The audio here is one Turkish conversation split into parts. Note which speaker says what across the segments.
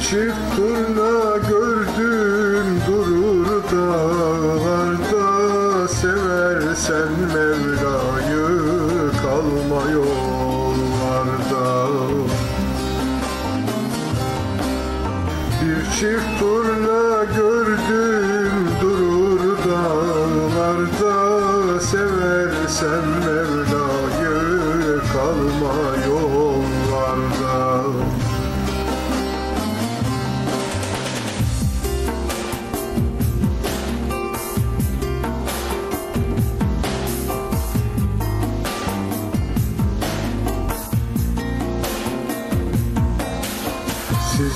Speaker 1: çift turna gördüm durur dağlarda. Seversen Mevla'yı kalma yollarda. Bir çift turna gördüm durur dağlarda. Seversen Mevla'yı kalma yollarda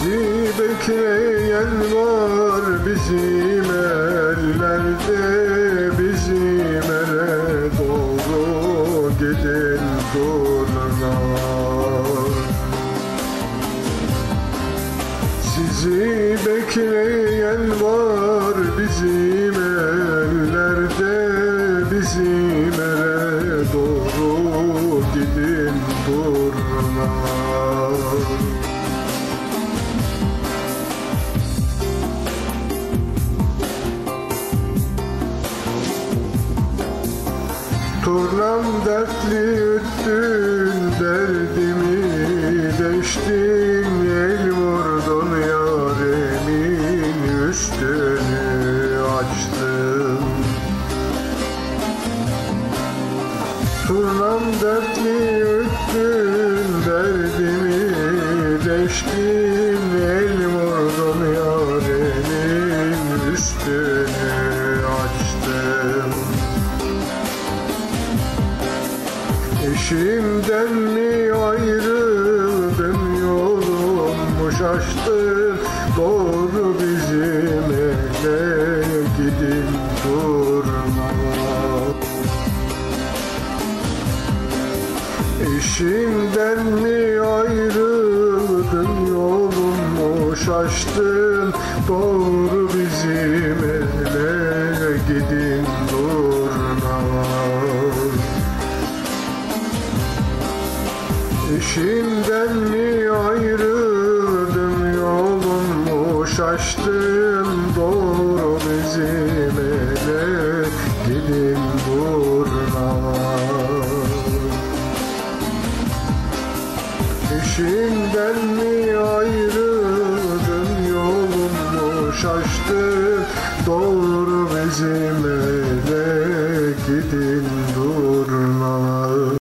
Speaker 1: Sizi bekleyen var bizim ellerde Bizim ele doğru gidin durlar Sizi bekleyen var bizim ellerde Bizim ele doğru gidin durlar Turnam dertli öttün derdimi deştin. El vurdun yaremin üstünü açtın. Turnam dertli öttün derdimi deştin Eşimden mi ayrıldım yolumu şaştın Doğru bizim ele gidin durma Eşimden mi ayrıldın yolumu şaştın Doğru Eşimden mi ayrıldım yolumu şaştım Doğru bizim ele gidin durma Eşimden mi ayrıldım yolumu şaştım Doğru bizim ele